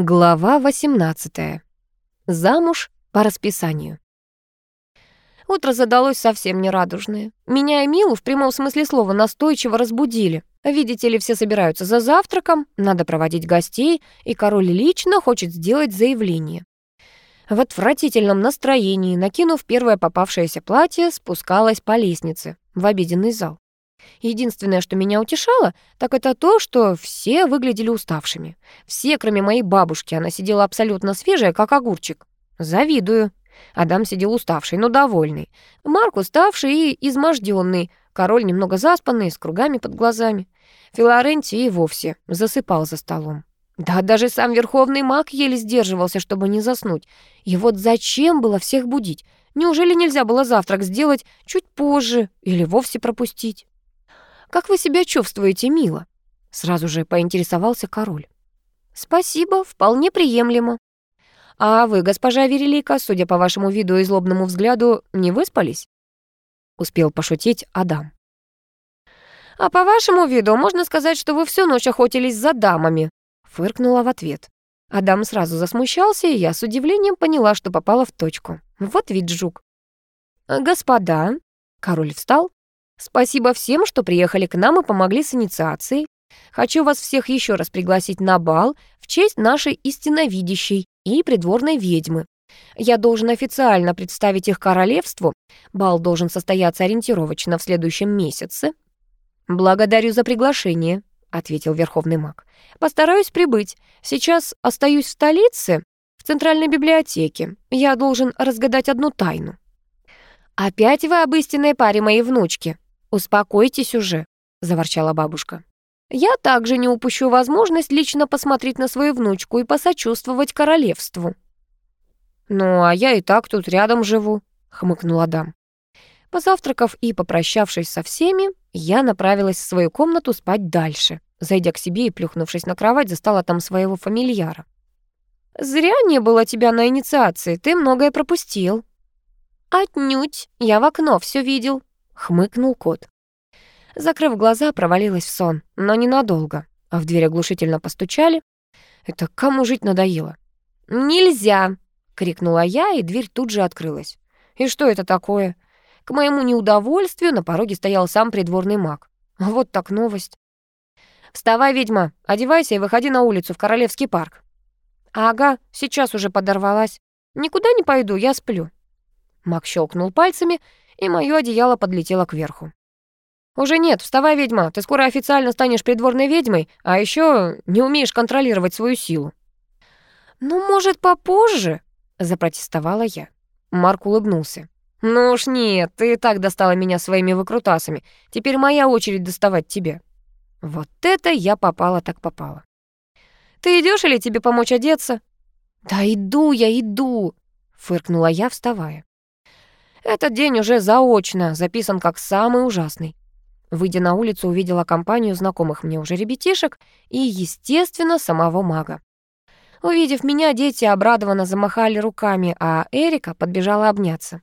Глава 18. Замуж по расписанию. Утро задалось совсем нерадужное. Меня и Милу в прямом смысле слова настойчиво разбудили. Видите ли, все собираются за завтраком, надо проводить гостей, и король лично хочет сделать заявление. В отвратительном настроении, накинув первое попавшееся платье, спускалась по лестнице в обеденный зал. Единственное, что меня утешало, так это то, что все выглядели уставшими. Все, кроме моей бабушки, она сидела абсолютно свежая, как огурчик. Завидую. Адам сидел уставший, но довольный. Марк уставший и изможденный. Король немного заспанный, с кругами под глазами. Филорентий и вовсе засыпал за столом. Да даже сам верховный маг еле сдерживался, чтобы не заснуть. И вот зачем было всех будить? Неужели нельзя было завтрак сделать чуть позже или вовсе пропустить? «Как вы себя чувствуете, мило?» Сразу же поинтересовался король. «Спасибо, вполне приемлемо». «А вы, госпожа Верелика, судя по вашему виду и злобному взгляду, не выспались?» Успел пошутить Адам. «А по вашему виду можно сказать, что вы всю ночь охотились за дамами», фыркнула в ответ. Адам сразу засмущался, и я с удивлением поняла, что попала в точку. Вот ведь жук. «Господа», — король встал, Спасибо всем, что приехали к нам и помогли с инициацией. Хочу вас всех еще раз пригласить на бал в честь нашей истиновидящей и придворной ведьмы. Я должен официально представить их королевству. Бал должен состояться ориентировочно в следующем месяце. Благодарю за приглашение, ответил верховный маг. Постараюсь прибыть. Сейчас остаюсь в столице, в центральной библиотеке. Я должен разгадать одну тайну. Опять вы об истинной паре моей внучки, «Успокойтесь уже», — заворчала бабушка. «Я также не упущу возможность лично посмотреть на свою внучку и посочувствовать королевству». «Ну, а я и так тут рядом живу», — хмыкнул Адам. Позавтракав и попрощавшись со всеми, я направилась в свою комнату спать дальше. Зайдя к себе и плюхнувшись на кровать, застала там своего фамильяра. «Зря не было тебя на инициации, ты многое пропустил». «Отнюдь, я в окно все видел», хмыкнул кот. Закрыв глаза, провалилась в сон, но ненадолго. А в дверь оглушительно постучали. Это кому жить надоело? «Нельзя!» — крикнула я, и дверь тут же открылась. И что это такое? К моему неудовольствию на пороге стоял сам придворный маг. Вот так новость. «Вставай, ведьма, одевайся и выходи на улицу в Королевский парк». «Ага, сейчас уже подорвалась. Никуда не пойду, я сплю». Маг щелкнул пальцами, и моё одеяло подлетело кверху. «Уже нет, вставай, ведьма, ты скоро официально станешь придворной ведьмой, а ещё не умеешь контролировать свою силу». «Ну, может, попозже?» — запротестовала я. Марк улыбнулся. «Ну уж нет, ты и так достала меня своими выкрутасами. Теперь моя очередь доставать тебя». Вот это я попала так попала. «Ты идёшь или тебе помочь одеться?» «Да иду я, иду!» — фыркнула я, вставая. Этот день уже заочно записан как самый ужасный. Выйдя на улицу, увидела компанию знакомых мне уже ребятишек и, естественно, самого мага. Увидев меня, дети обрадованно замахали руками, а Эрика подбежала обняться.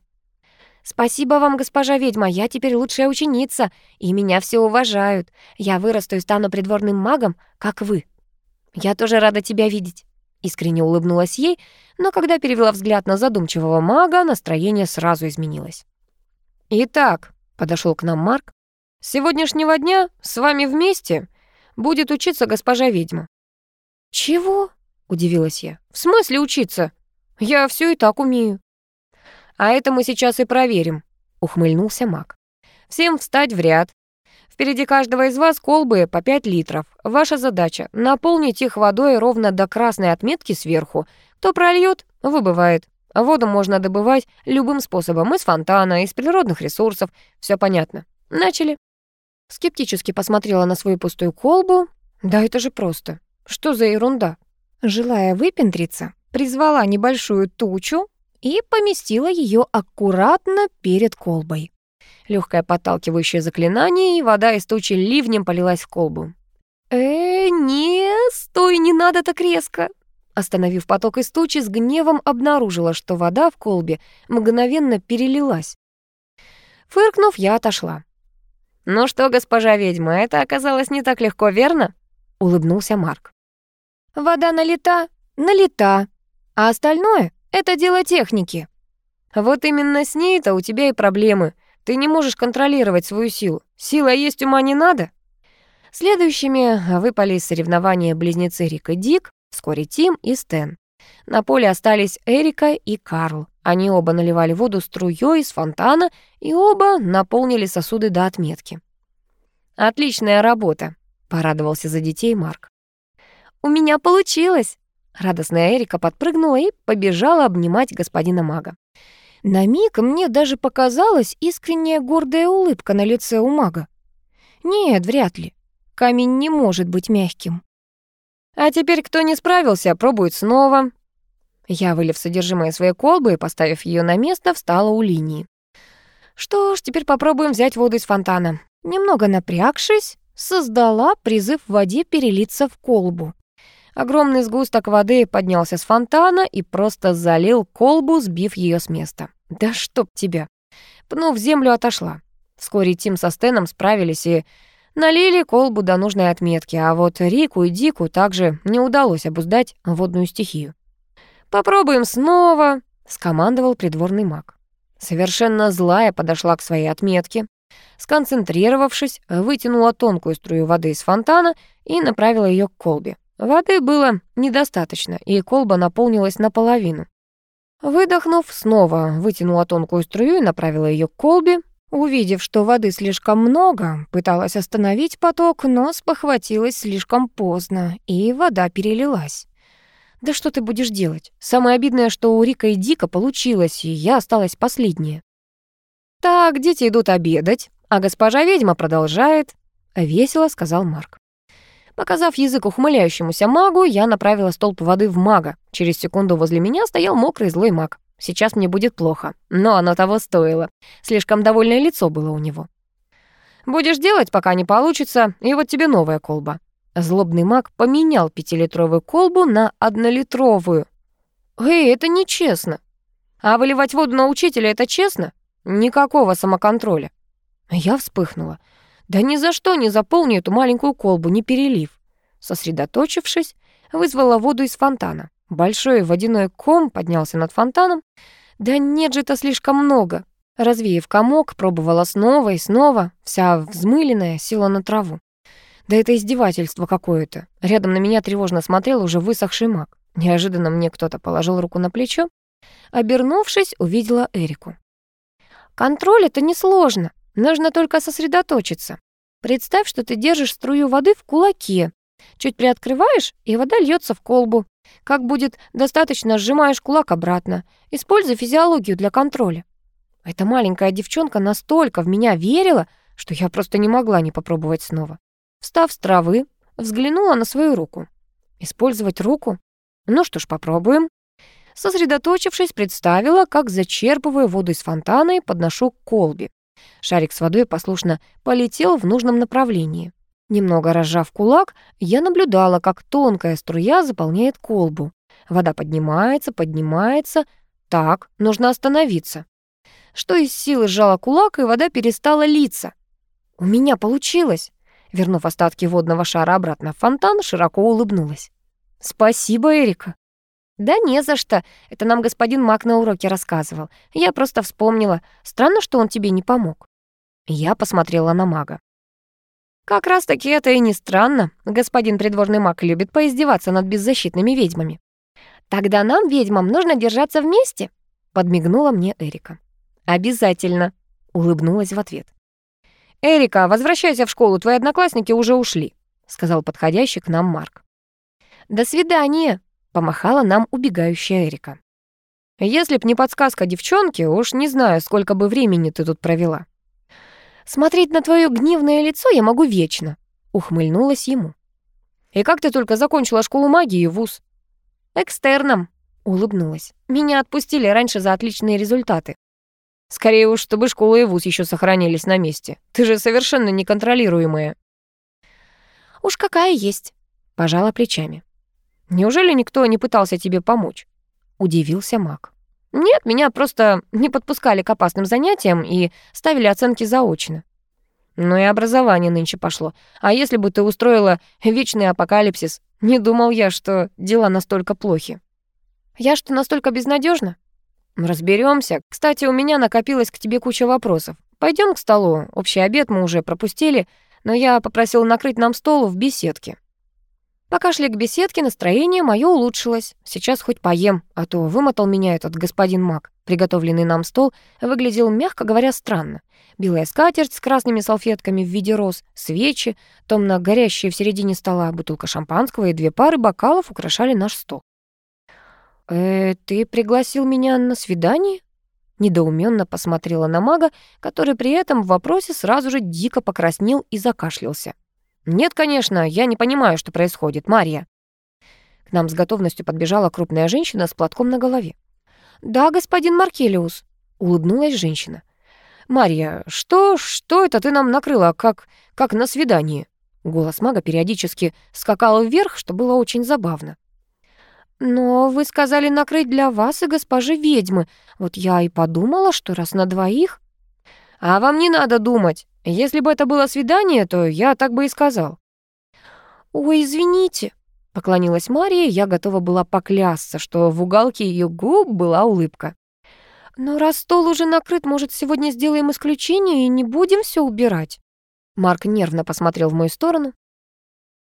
«Спасибо вам, госпожа ведьма, я теперь лучшая ученица, и меня все уважают. Я вырасту и стану придворным магом, как вы. Я тоже рада тебя видеть». Искренне улыбнулась ей, но когда перевела взгляд на задумчивого мага, настроение сразу изменилось. «Итак», — подошел к нам Марк, — «с сегодняшнего дня с вами вместе будет учиться госпожа ведьма». «Чего?» — удивилась я. «В смысле учиться? Я все и так умею». «А это мы сейчас и проверим», — ухмыльнулся маг. «Всем встать в ряд, Впереди каждого из вас колбы по 5 литров. Ваша задача — наполнить их водой ровно до красной отметки сверху. Кто прольет, выбывает. Воду можно добывать любым способом, из фонтана, из природных ресурсов. Все понятно. Начали. Скептически посмотрела на свою пустую колбу. Да это же просто. Что за ерунда? Желая выпендриться, призвала небольшую тучу и поместила ее аккуратно перед колбой. Легкое подталкивающее заклинание, и вода из тучи ливнем полилась в колбу. «Э, не, стой, не надо так резко!» Остановив поток из тучи, с гневом обнаружила, что вода в колбе мгновенно перелилась. Фыркнув, я отошла. «Ну что, госпожа ведьма, это оказалось не так легко, верно?» — улыбнулся Марк. «Вода налита, налета, а остальное — это дело техники. Вот именно с ней-то у тебя и проблемы. Ты не можешь контролировать свою силу. Сила есть, ума не надо. Следующими выпали из соревнования близнецы Рик и Дик, вскоре Тим и Стэн. На поле остались Эрика и Карл. Они оба наливали воду струей из фонтана и оба наполнили сосуды до отметки. «Отличная работа», — порадовался за детей Марк. «У меня получилось!» Радостная Эрика подпрыгнула и побежала обнимать господина мага. На миг мне даже показалась искренняя гордая улыбка на лице у мага. Нет, вряд ли. Камень не может быть мягким. А теперь кто не справился, пробует снова. Я, вылив содержимое своей колбы и поставив ее на место, встала у линии. Что ж, теперь попробуем взять воду из фонтана. Немного напрягшись, создала призыв в воде перелиться в колбу. Огромный сгусток воды поднялся с фонтана и просто залил колбу, сбив ее с места. «Да чтоб тебя!» Пнув землю, отошла. Вскоре Тим со Стеном справились и налили колбу до нужной отметки, а вот Рику и Дику также не удалось обуздать водную стихию. «Попробуем снова», — скомандовал придворный маг. Совершенно злая подошла к своей отметке. Сконцентрировавшись, вытянула тонкую струю воды из фонтана и направила ее к колбе. Воды было недостаточно, и колба наполнилась наполовину. Выдохнув, снова вытянула тонкую струю и направила ее к колбе. Увидев, что воды слишком много, пыталась остановить поток, но спохватилась слишком поздно, и вода перелилась. Да что ты будешь делать? Самое обидное, что у Рика и Дика получилось, и я осталась последняя. Так, дети идут обедать, а госпожа ведьма продолжает. Весело сказал Марк. Показав язык ухмыляющемуся магу, я направила столб воды в мага. Через секунду возле меня стоял мокрый злой маг. Сейчас мне будет плохо, но оно того стоило. Слишком довольное лицо было у него. «Будешь делать, пока не получится, и вот тебе новая колба». Злобный маг поменял пятилитровую колбу на однолитровую. «Эй, это нечестно. А выливать воду на учителя — это честно? Никакого самоконтроля». Я вспыхнула. Да ни за что не заполню эту маленькую колбу, не перелив. Сосредоточившись, вызвала воду из фонтана. Большой водяной ком поднялся над фонтаном. Да нет же, это слишком много. Развеяв комок, пробовала снова и снова, вся взмыленная, села на траву. Да это издевательство какое-то. Рядом на меня тревожно смотрел уже высохший маг. Неожиданно мне кто-то положил руку на плечо. Обернувшись, увидела Эрику. «Контроль — это несложно. Нужно только сосредоточиться. Представь, что ты держишь струю воды в кулаке. Чуть приоткрываешь, и вода льется в колбу. Как будет достаточно, сжимаешь кулак обратно. Используй физиологию для контроля. Эта маленькая девчонка настолько в меня верила, что я просто не могла не попробовать снова. Встав с травы, взглянула на свою руку. Использовать руку? Ну что ж, попробуем. Сосредоточившись, представила, как зачерпываю воду из фонтана и подношу к колбе. Шарик с водой послушно полетел в нужном направлении. Немного разжав кулак, я наблюдала, как тонкая струя заполняет колбу. Вода поднимается, поднимается. Так, нужно остановиться. Что из силы сжала кулак, и вода перестала литься. У меня получилось. Вернув остатки водного шара обратно в фонтан, широко улыбнулась. «Спасибо, Эрика». «Да не за что. Это нам господин Мак на уроке рассказывал. Я просто вспомнила. Странно, что он тебе не помог». Я посмотрела на мага. «Как раз-таки это и не странно. Господин придворный маг любит поиздеваться над беззащитными ведьмами». «Тогда нам, ведьмам, нужно держаться вместе?» Подмигнула мне Эрика. «Обязательно», — улыбнулась в ответ. «Эрика, возвращайся в школу, твои одноклассники уже ушли», — сказал подходящий к нам Марк. «До свидания», Помахала нам убегающая Эрика. «Если б не подсказка девчонки, уж не знаю, сколько бы времени ты тут провела». «Смотреть на твое гневное лицо я могу вечно», — ухмыльнулась ему. «И как ты только закончила школу магии и вуз?» «Экстерном», — улыбнулась. «Меня отпустили раньше за отличные результаты». «Скорее уж, чтобы школа и вуз еще сохранились на месте. Ты же совершенно неконтролируемая». «Уж какая есть», — пожала плечами. Неужели никто не пытался тебе помочь?» — удивился Мак. «Нет, меня просто не подпускали к опасным занятиям и ставили оценки заочно». Ну и образование нынче пошло. А если бы ты устроила вечный апокалипсис? Не думал я, что дела настолько плохи. Я что, настолько безнадежна? Разберемся. Кстати, у меня накопилось к тебе куча вопросов. Пойдем к столу. Общий обед мы уже пропустили, но я попросил накрыть нам стол в беседке. Пока шли к беседке, настроение мое улучшилось. Сейчас хоть поем, а то вымотал меня этот господин Мак. Приготовленный нам стол выглядел, мягко говоря, странно. Белая скатерть с красными салфетками в виде роз, свечи, томно горящие в середине стола, бутылка шампанского и две пары бокалов украшали наш стол. «Э, ты пригласил меня на свидание?» Недоуменно посмотрела на мага, который при этом в вопросе сразу же дико покраснел и закашлялся. «Нет, конечно, я не понимаю, что происходит, Марья». К нам с готовностью подбежала крупная женщина с платком на голове. «Да, господин Маркелиус», — улыбнулась женщина. «Марья, что, что это ты нам накрыла, как, как на свидании?» Голос мага периодически скакал вверх, что было очень забавно. «Но вы сказали накрыть для вас и госпожи ведьмы. Вот я и подумала, что раз на двоих...» «А вам не надо думать. Если бы это было свидание, то я так бы и сказал». «Ой, извините», — поклонилась Мария, я готова была поклясться, что в уголке ее губ была улыбка. «Но раз стол уже накрыт, может, сегодня сделаем исключение и не будем все убирать?» Марк нервно посмотрел в мою сторону.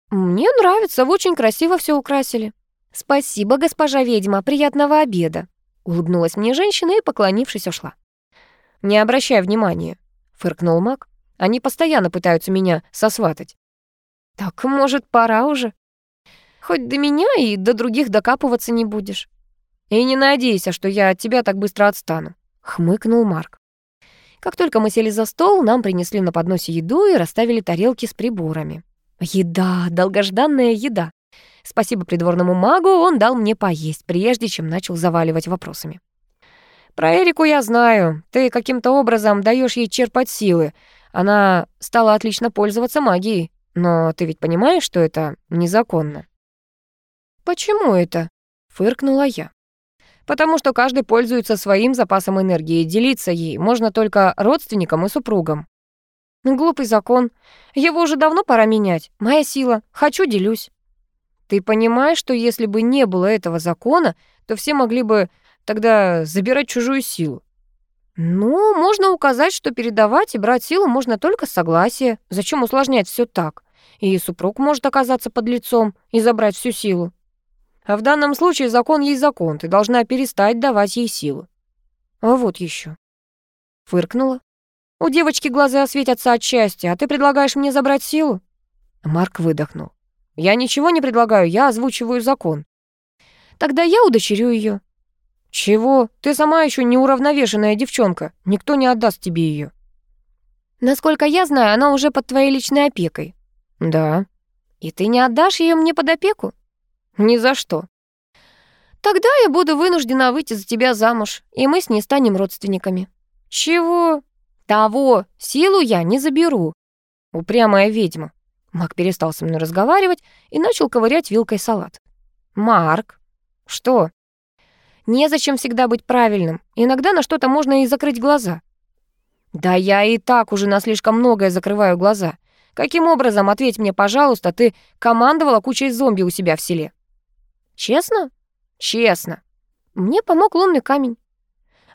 «Мне нравится, вы очень красиво все украсили». «Спасибо, госпожа ведьма, приятного обеда», — улыбнулась мне женщина и, поклонившись, ушла. «Не обращай внимания», — фыркнул маг. «Они постоянно пытаются меня сосватать». «Так, может, пора уже? Хоть до меня и до других докапываться не будешь». «И не надейся, что я от тебя так быстро отстану», — хмыкнул Марк. Как только мы сели за стол, нам принесли на подносе еду и расставили тарелки с приборами. Еда, долгожданная еда. Спасибо придворному магу, он дал мне поесть, прежде чем начал заваливать вопросами. «Про Эрику я знаю. Ты каким-то образом даешь ей черпать силы. Она стала отлично пользоваться магией. Но ты ведь понимаешь, что это незаконно?» «Почему это?» — фыркнула я. «Потому что каждый пользуется своим запасом энергии, делиться ей можно только родственникам и супругам». «Глупый закон. Его уже давно пора менять. Моя сила. Хочу — делюсь». Ты понимаешь, что если бы не было этого закона, то все могли бы тогда забирать чужую силу? Ну, можно указать, что передавать и брать силу можно только с согласия. Зачем усложнять все так? И супруг может оказаться под лицом и забрать всю силу. А в данном случае закон есть закон, ты должна перестать давать ей силу. А вот еще. Фыркнула. У девочки глаза светятся от счастья, а ты предлагаешь мне забрать силу? Марк выдохнул. Я ничего не предлагаю, я озвучиваю закон. Тогда я удочерю ее. Чего? Ты сама еще неуравновешенная девчонка. Никто не отдаст тебе ее. Насколько я знаю, она уже под твоей личной опекой. Да. И ты не отдашь ее мне под опеку? Ни за что. Тогда я буду вынуждена выйти за тебя замуж, и мы с ней станем родственниками. Чего? Того. Силу я не заберу. Упрямая ведьма. Мак перестал со мной разговаривать и начал ковырять вилкой салат. «Марк!» «Что?» «Незачем всегда быть правильным. Иногда на что-то можно и закрыть глаза». «Да я и так уже на слишком многое закрываю глаза. Каким образом, ответь мне, пожалуйста, ты командовала кучей зомби у себя в селе?» «Честно?» «Честно. Мне помог лунный камень».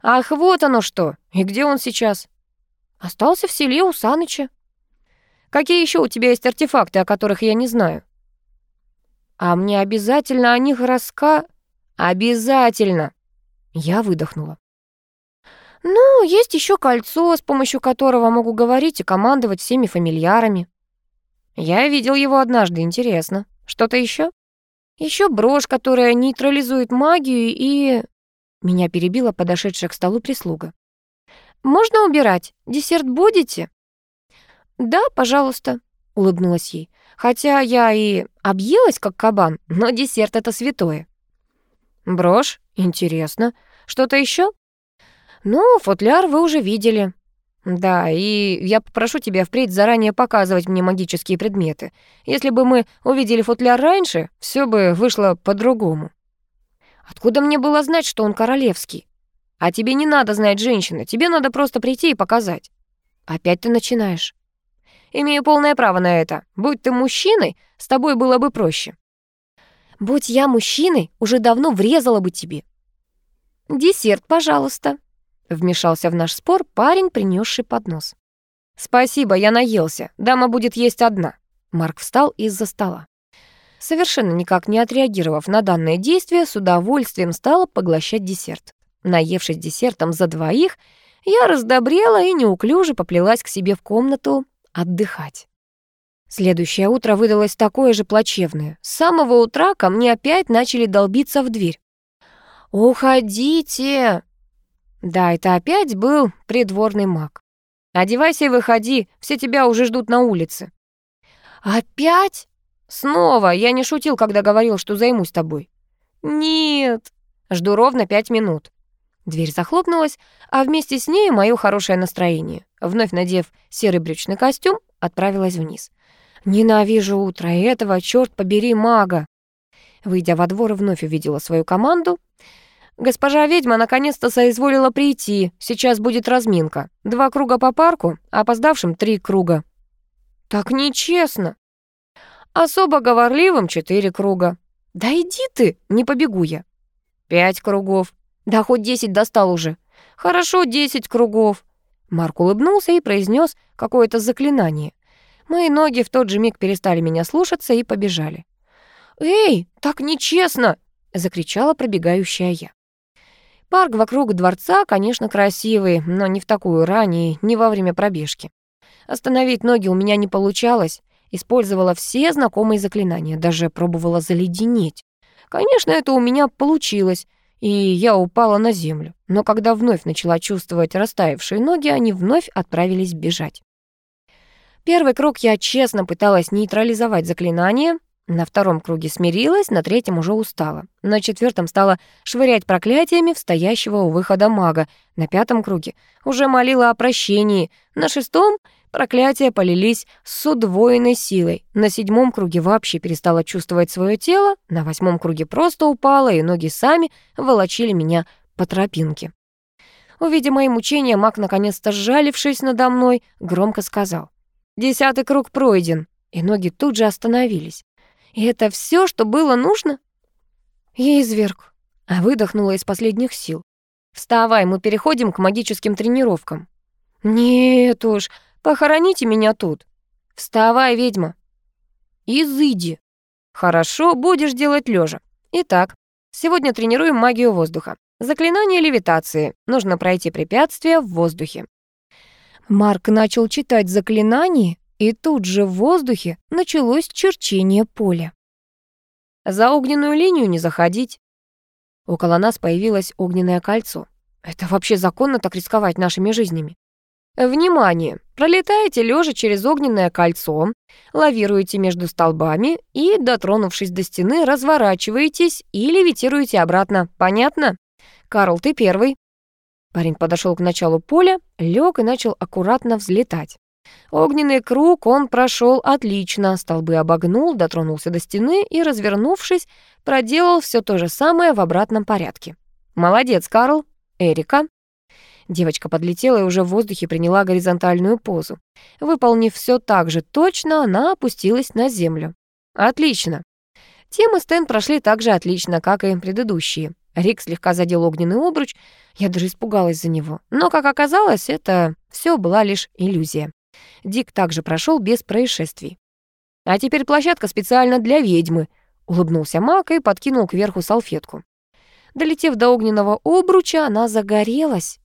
«Ах, вот оно что! И где он сейчас?» «Остался в селе у Саныча». Какие еще у тебя есть артефакты, о которых я не знаю? А мне обязательно о них раска... Обязательно. Я выдохнула. Ну, есть еще кольцо, с помощью которого могу говорить и командовать всеми фамильярами. Я видел его однажды, интересно. Что-то еще? Еще брошь, которая нейтрализует магию и... Меня перебила подошедшая к столу прислуга. «Можно убирать? Десерт будете?» «Да, пожалуйста», — улыбнулась ей. «Хотя я и объелась, как кабан, но десерт — это святое». «Брошь? Интересно. Что-то еще? «Ну, футляр вы уже видели». «Да, и я попрошу тебя впредь заранее показывать мне магические предметы. Если бы мы увидели футляр раньше, все бы вышло по-другому». «Откуда мне было знать, что он королевский?» «А тебе не надо знать женщины, тебе надо просто прийти и показать». «Опять ты начинаешь». Имею полное право на это. Будь ты мужчиной, с тобой было бы проще». «Будь я мужчиной, уже давно врезала бы тебе». «Десерт, пожалуйста», — вмешался в наш спор парень, принесший поднос. «Спасибо, я наелся. Дама будет есть одна». Марк встал из-за стола. Совершенно никак не отреагировав на данное действие, с удовольствием стала поглощать десерт. Наевшись десертом за двоих, я раздобрела и неуклюже поплелась к себе в комнату отдыхать. Следующее утро выдалось такое же плачевное. С самого утра ко мне опять начали долбиться в дверь. «Уходите!» Да, это опять был придворный маг. «Одевайся и выходи, все тебя уже ждут на улице». «Опять?» «Снова! Я не шутил, когда говорил, что займусь тобой». «Нет!» «Жду ровно пять минут». Дверь захлопнулась, а вместе с ней мое хорошее настроение. Вновь надев серый брючный костюм, отправилась вниз. «Ненавижу утро этого, черт побери, мага!» Выйдя во двор, вновь увидела свою команду. «Госпожа ведьма наконец-то соизволила прийти. Сейчас будет разминка. Два круга по парку, а опоздавшим три круга». «Так нечестно!» «Особо говорливым четыре круга». «Да иди ты, не побегу я». «Пять кругов». Да хоть десять достал уже. Хорошо, десять кругов. Марк улыбнулся и произнес какое-то заклинание. Мои ноги в тот же миг перестали меня слушаться и побежали. «Эй, так нечестно!» — закричала пробегающая я. Парк вокруг дворца, конечно, красивый, но не в такую рань и не во время пробежки. Остановить ноги у меня не получалось. Использовала все знакомые заклинания, даже пробовала заледенеть. Конечно, это у меня получилось, и я упала на землю. Но когда вновь начала чувствовать растаявшие ноги, они вновь отправились бежать. Первый круг я честно пыталась нейтрализовать заклинание, на втором круге смирилась, на третьем уже устала. На четвертом стала швырять проклятиями в стоящего у выхода мага. На пятом круге уже молила о прощении. На шестом Проклятия полились с удвоенной силой. На седьмом круге вообще перестала чувствовать свое тело, на восьмом круге просто упала, и ноги сами волочили меня по тропинке. Увидя мои мучения, маг, наконец-то сжалившись надо мной, громко сказал. «Десятый круг пройден», и ноги тут же остановились. «И это все, что было нужно?» Я изверг, а выдохнула из последних сил. «Вставай, мы переходим к магическим тренировкам». «Нет уж, Похороните меня тут. Вставай, ведьма. Изыди. Хорошо, будешь делать лежа. Итак, сегодня тренируем магию воздуха. Заклинание левитации. Нужно пройти препятствие в воздухе. Марк начал читать заклинание, и тут же в воздухе началось черчение поля. За огненную линию не заходить. Около нас появилось огненное кольцо. Это вообще законно так рисковать нашими жизнями? Внимание! Пролетаете лежа через огненное кольцо, лавируете между столбами и, дотронувшись до стены, разворачиваетесь и левитируете обратно. Понятно? Карл, ты первый. Парень подошел к началу поля, лег и начал аккуратно взлетать. Огненный круг он прошел отлично, столбы обогнул, дотронулся до стены и, развернувшись, проделал все то же самое в обратном порядке. Молодец, Карл. Эрика. Девочка подлетела и уже в воздухе приняла горизонтальную позу. Выполнив все так же точно, она опустилась на землю. Отлично. Темы Стэн прошли так же отлично, как и предыдущие. Рик слегка задел огненный обруч, я даже испугалась за него. Но, как оказалось, это все была лишь иллюзия. Дик также прошел без происшествий. «А теперь площадка специально для ведьмы», — улыбнулся Мак и подкинул кверху салфетку. Долетев до огненного обруча, она загорелась.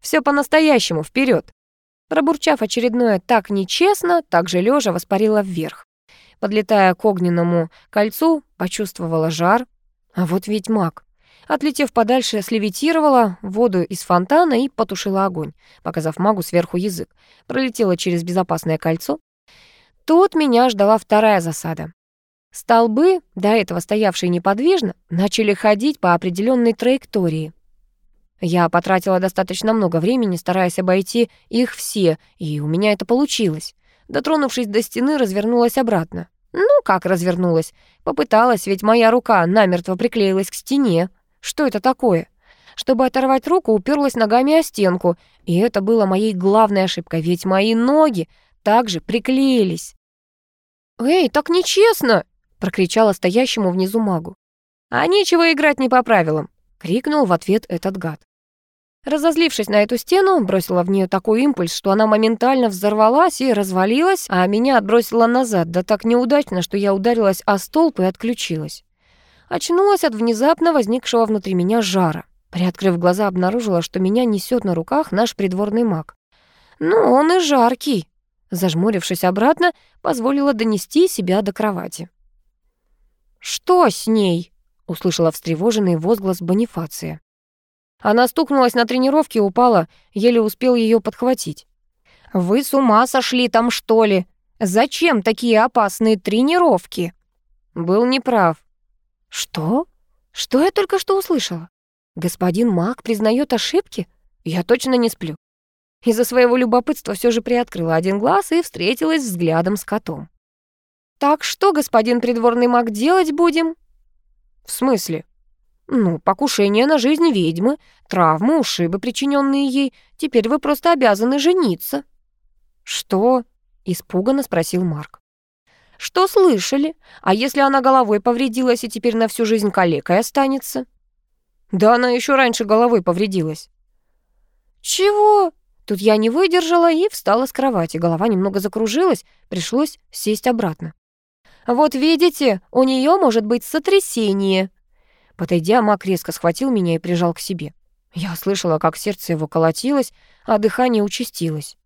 Все по-настоящему, вперед. Пробурчав очередное «так нечестно», так же лежа воспарила вверх. Подлетая к огненному кольцу, почувствовала жар. А вот ведь маг. Отлетев подальше, слевитировала воду из фонтана и потушила огонь, показав магу сверху язык. Пролетела через безопасное кольцо. Тут меня ждала вторая засада. Столбы, до этого стоявшие неподвижно, начали ходить по определенной траектории. Я потратила достаточно много времени, стараясь обойти их все, и у меня это получилось. Дотронувшись до стены, развернулась обратно. Ну, как развернулась? Попыталась, ведь моя рука намертво приклеилась к стене. Что это такое? Чтобы оторвать руку, уперлась ногами о стенку, и это было моей главной ошибкой, ведь мои ноги также приклеились. «Эй, так нечестно!» — прокричала стоящему внизу магу. «А нечего играть не по правилам!» — крикнул в ответ этот гад. Разозлившись на эту стену, бросила в нее такой импульс, что она моментально взорвалась и развалилась, а меня отбросила назад, да так неудачно, что я ударилась о столб и отключилась. Очнулась от внезапно возникшего внутри меня жара. Приоткрыв глаза, обнаружила, что меня несет на руках наш придворный маг. «Ну, он и жаркий!» Зажмурившись обратно, позволила донести себя до кровати. «Что с ней?» — услышала встревоженный возглас Бонифация. Она стукнулась на тренировке и упала, еле успел ее подхватить. «Вы с ума сошли там, что ли? Зачем такие опасные тренировки?» Был неправ. «Что? Что я только что услышала? Господин Мак признает ошибки? Я точно не сплю». Из-за своего любопытства все же приоткрыла один глаз и встретилась взглядом с котом. «Так что, господин придворный маг, делать будем?» «В смысле?» Ну, покушение на жизнь ведьмы, травмы, ушибы, причиненные ей. Теперь вы просто обязаны жениться». «Что?» — испуганно спросил Марк. «Что слышали? А если она головой повредилась и теперь на всю жизнь калекой останется?» «Да она еще раньше головой повредилась». «Чего?» Тут я не выдержала и встала с кровати. Голова немного закружилась, пришлось сесть обратно. «Вот видите, у нее может быть сотрясение», Подойдя, маг резко схватил меня и прижал к себе. Я слышала, как сердце его колотилось, а дыхание участилось.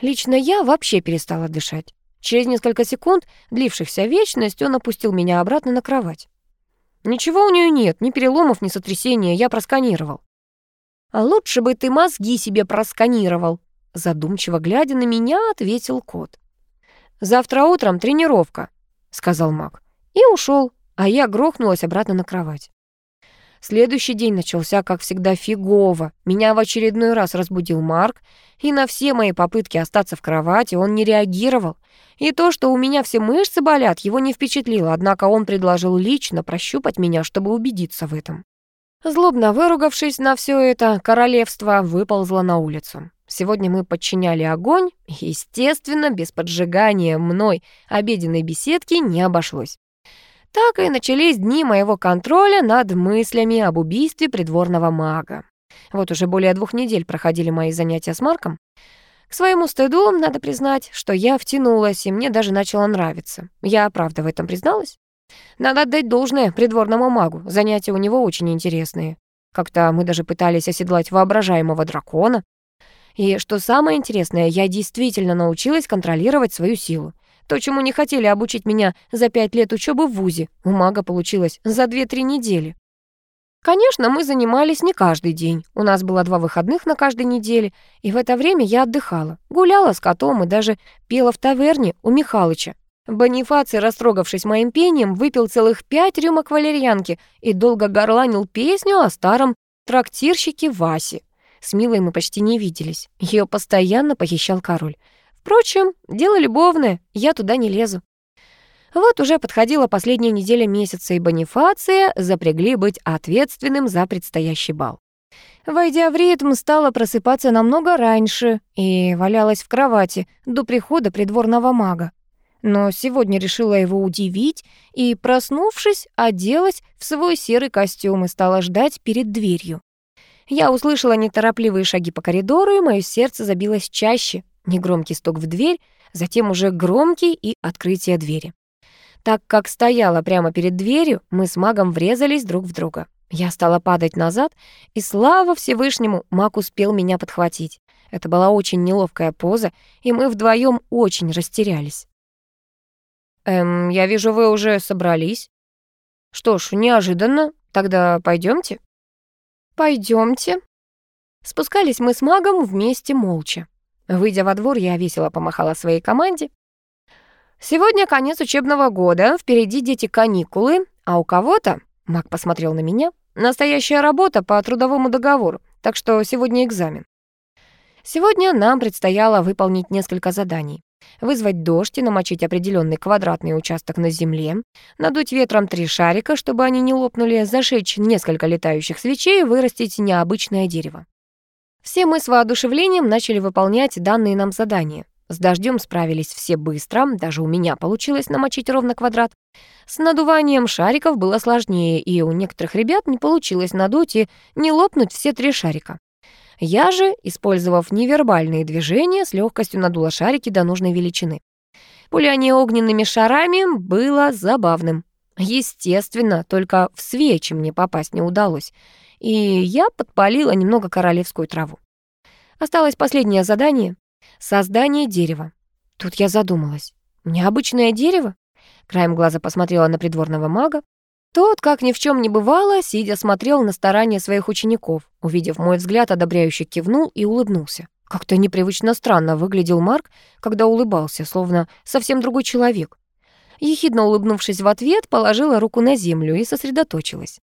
Лично я вообще перестала дышать. Через несколько секунд, длившихся вечность, он опустил меня обратно на кровать. Ничего у нее нет, ни переломов, ни сотрясения, я просканировал. А лучше бы ты мозги себе просканировал, задумчиво глядя на меня, ответил кот. Завтра утром тренировка, сказал маг. И ушел а я грохнулась обратно на кровать. Следующий день начался, как всегда, фигово. Меня в очередной раз разбудил Марк, и на все мои попытки остаться в кровати он не реагировал. И то, что у меня все мышцы болят, его не впечатлило, однако он предложил лично прощупать меня, чтобы убедиться в этом. Злобно выругавшись на все это, королевство выползло на улицу. Сегодня мы подчиняли огонь, естественно, без поджигания мной обеденной беседки не обошлось. Так и начались дни моего контроля над мыслями об убийстве придворного мага. Вот уже более двух недель проходили мои занятия с Марком. К своему стыду, надо признать, что я втянулась, и мне даже начало нравиться. Я правда в этом призналась. Надо отдать должное придворному магу, занятия у него очень интересные. Как-то мы даже пытались оседлать воображаемого дракона. И что самое интересное, я действительно научилась контролировать свою силу. То, чему не хотели обучить меня за пять лет учебы в ВУЗе, у мага получилось за две-три недели. Конечно, мы занимались не каждый день. У нас было два выходных на каждой неделе, и в это время я отдыхала, гуляла с котом и даже пела в таверне у Михалыча. Бонифаций, растрогавшись моим пением, выпил целых пять рюмок валерьянки и долго горланил песню о старом трактирщике Васе. С Милой мы почти не виделись. Ее постоянно похищал король. Впрочем, дело любовное, я туда не лезу. Вот уже подходила последняя неделя месяца, и Бонифация запрягли быть ответственным за предстоящий бал. Войдя в ритм, стала просыпаться намного раньше и валялась в кровати до прихода придворного мага. Но сегодня решила его удивить и, проснувшись, оделась в свой серый костюм и стала ждать перед дверью. Я услышала неторопливые шаги по коридору, и мое сердце забилось чаще. Негромкий стук в дверь, затем уже громкий и открытие двери. Так как стояла прямо перед дверью, мы с магом врезались друг в друга. Я стала падать назад, и слава Всевышнему, маг успел меня подхватить. Это была очень неловкая поза, и мы вдвоем очень растерялись. «Эм, я вижу, вы уже собрались. Что ж, неожиданно. Тогда пойдемте. Пойдемте. Спускались мы с магом вместе молча. Выйдя во двор, я весело помахала своей команде. «Сегодня конец учебного года, впереди дети каникулы, а у кого-то, — Мак посмотрел на меня, — настоящая работа по трудовому договору, так что сегодня экзамен. Сегодня нам предстояло выполнить несколько заданий. Вызвать дождь и намочить определенный квадратный участок на земле, надуть ветром три шарика, чтобы они не лопнули, зажечь несколько летающих свечей и вырастить необычное дерево. Все мы с воодушевлением начали выполнять данные нам задания. С дождем справились все быстро, даже у меня получилось намочить ровно квадрат. С надуванием шариков было сложнее, и у некоторых ребят не получилось надуть и не лопнуть все три шарика. Я же, использовав невербальные движения, с легкостью надула шарики до нужной величины. Пуляние огненными шарами было забавным. Естественно, только в свечи мне попасть не удалось, и я подпалила немного королевскую траву. Осталось последнее задание — создание дерева. Тут я задумалась. Необычное дерево? Краем глаза посмотрела на придворного мага. Тот, как ни в чем не бывало, сидя смотрел на старания своих учеников. Увидев мой взгляд, одобряюще кивнул и улыбнулся. Как-то непривычно странно выглядел Марк, когда улыбался, словно совсем другой человек. Ехидно улыбнувшись в ответ, положила руку на землю и сосредоточилась.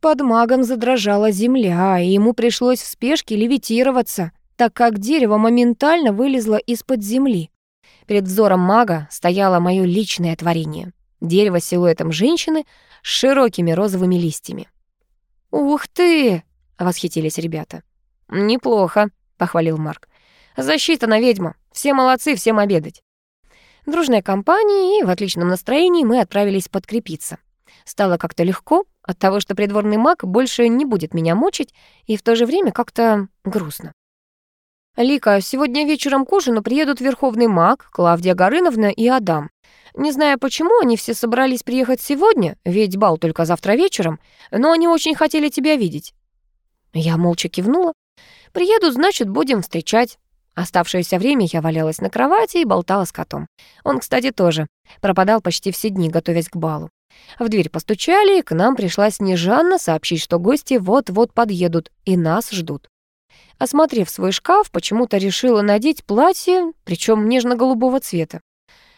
Под магом задрожала земля, и ему пришлось в спешке левитироваться, так как дерево моментально вылезло из-под земли. Перед взором мага стояло мое личное творение. Дерево с силуэтом женщины с широкими розовыми листьями. «Ух ты!» — восхитились ребята. «Неплохо», — похвалил Марк. «Защита на ведьму. Все молодцы, всем обедать». Дружной компании и в отличном настроении мы отправились подкрепиться. Стало как-то легко от того, что придворный маг больше не будет меня мучить, и в то же время как-то грустно. «Лика, сегодня вечером к ужину приедут Верховный маг, Клавдия Горыновна и Адам. Не знаю, почему они все собрались приехать сегодня, ведь бал только завтра вечером, но они очень хотели тебя видеть». Я молча кивнула. Приеду, значит, будем встречать. Оставшееся время я валялась на кровати и болтала с котом. Он, кстати, тоже пропадал почти все дни, готовясь к балу. В дверь постучали, и к нам пришла Снежанна сообщить, что гости вот-вот подъедут и нас ждут. Осмотрев свой шкаф, почему-то решила надеть платье, причем нежно-голубого цвета.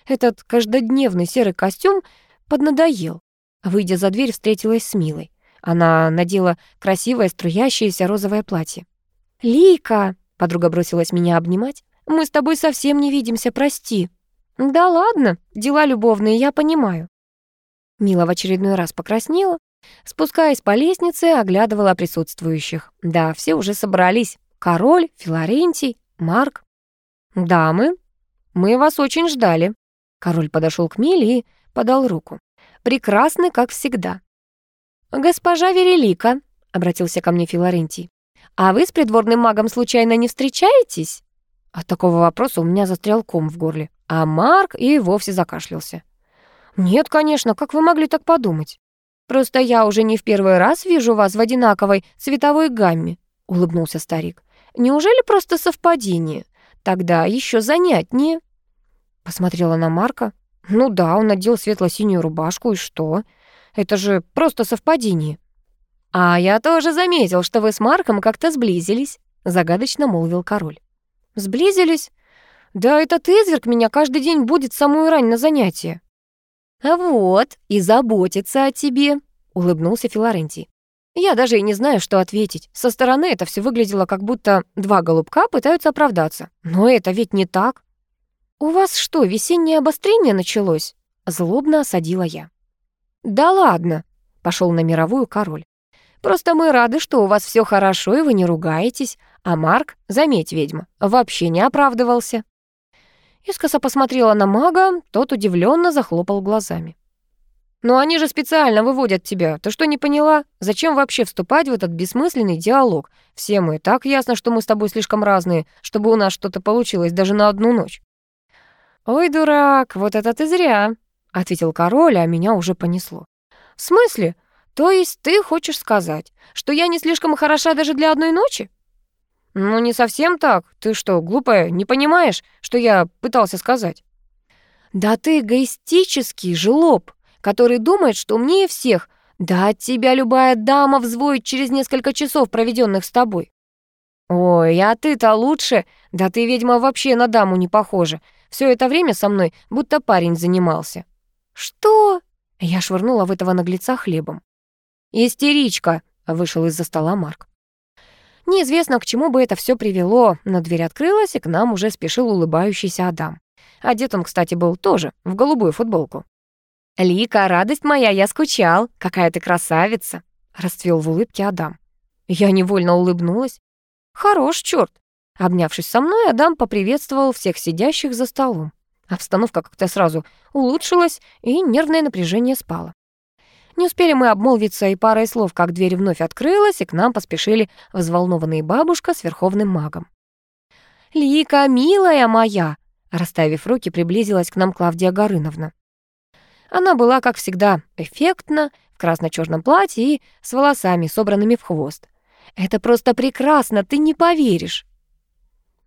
Этот каждодневный серый костюм поднадоел. Выйдя за дверь, встретилась с Милой. Она надела красивое струящееся розовое платье. «Лика!» — подруга бросилась меня обнимать. «Мы с тобой совсем не видимся, прости». «Да ладно, дела любовные, я понимаю». Мила в очередной раз покраснела. Спускаясь по лестнице, оглядывала присутствующих. Да, все уже собрались. Король, Филарентий, Марк. «Дамы, мы вас очень ждали». Король подошел к Миле и подал руку. «Прекрасны, как всегда». «Госпожа Верелика», — обратился ко мне Филарентий, «а вы с придворным магом случайно не встречаетесь?» От такого вопроса у меня застрял ком в горле, а Марк и вовсе закашлялся. «Нет, конечно, как вы могли так подумать? Просто я уже не в первый раз вижу вас в одинаковой цветовой гамме», — улыбнулся старик. «Неужели просто совпадение? Тогда еще занятнее». Посмотрела на Марка. «Ну да, он надел светло-синюю рубашку, и что?» Это же просто совпадение». «А я тоже заметил, что вы с Марком как-то сблизились», — загадочно молвил король. «Сблизились? Да этот изверг меня каждый день будет самую рань на занятия». «А вот, и заботится о тебе», — улыбнулся Филорентий. Я даже и не знаю, что ответить. Со стороны это все выглядело, как будто два голубка пытаются оправдаться. Но это ведь не так. «У вас что, весеннее обострение началось?» Злобно осадила я. «Да ладно», — пошел на мировую король. «Просто мы рады, что у вас все хорошо, и вы не ругаетесь. А Марк, заметь, ведьма, вообще не оправдывался». Искоса посмотрела на мага, тот удивленно захлопал глазами. «Но они же специально выводят тебя. Ты что, не поняла? Зачем вообще вступать в этот бессмысленный диалог? Все мы так ясно, что мы с тобой слишком разные, чтобы у нас что-то получилось даже на одну ночь». «Ой, дурак, вот это ты зря», — ответил король, а меня уже понесло. «В смысле? То есть ты хочешь сказать, что я не слишком хороша даже для одной ночи?» «Ну, не совсем так. Ты что, глупая, не понимаешь, что я пытался сказать?» «Да ты эгоистический жлоб, который думает, что умнее всех. Да от тебя любая дама взвоет через несколько часов, проведенных с тобой». «Ой, а ты-то лучше. Да ты, ведьма, вообще на даму не похожа. Все это время со мной будто парень занимался». «Что?» Я швырнула в этого наглеца хлебом. «Истеричка!» — вышел из-за стола Марк. Неизвестно, к чему бы это все привело, но дверь открылась, и к нам уже спешил улыбающийся Адам. Одет он, кстати, был тоже в голубую футболку. «Лика, радость моя, я скучал. Какая ты красавица!» — расцвел в улыбке Адам. Я невольно улыбнулась. «Хорош, черт! Обнявшись со мной, Адам поприветствовал всех сидящих за столом. Обстановка как-то сразу улучшилась, и нервное напряжение спало. Не успели мы обмолвиться и парой слов, как дверь вновь открылась, и к нам поспешили взволнованные бабушка с верховным магом. «Лика, милая моя!» Расставив руки, приблизилась к нам Клавдия Горыновна. Она была, как всегда, эффектна, в красно-черном платье и с волосами, собранными в хвост. «Это просто прекрасно, ты не поверишь!»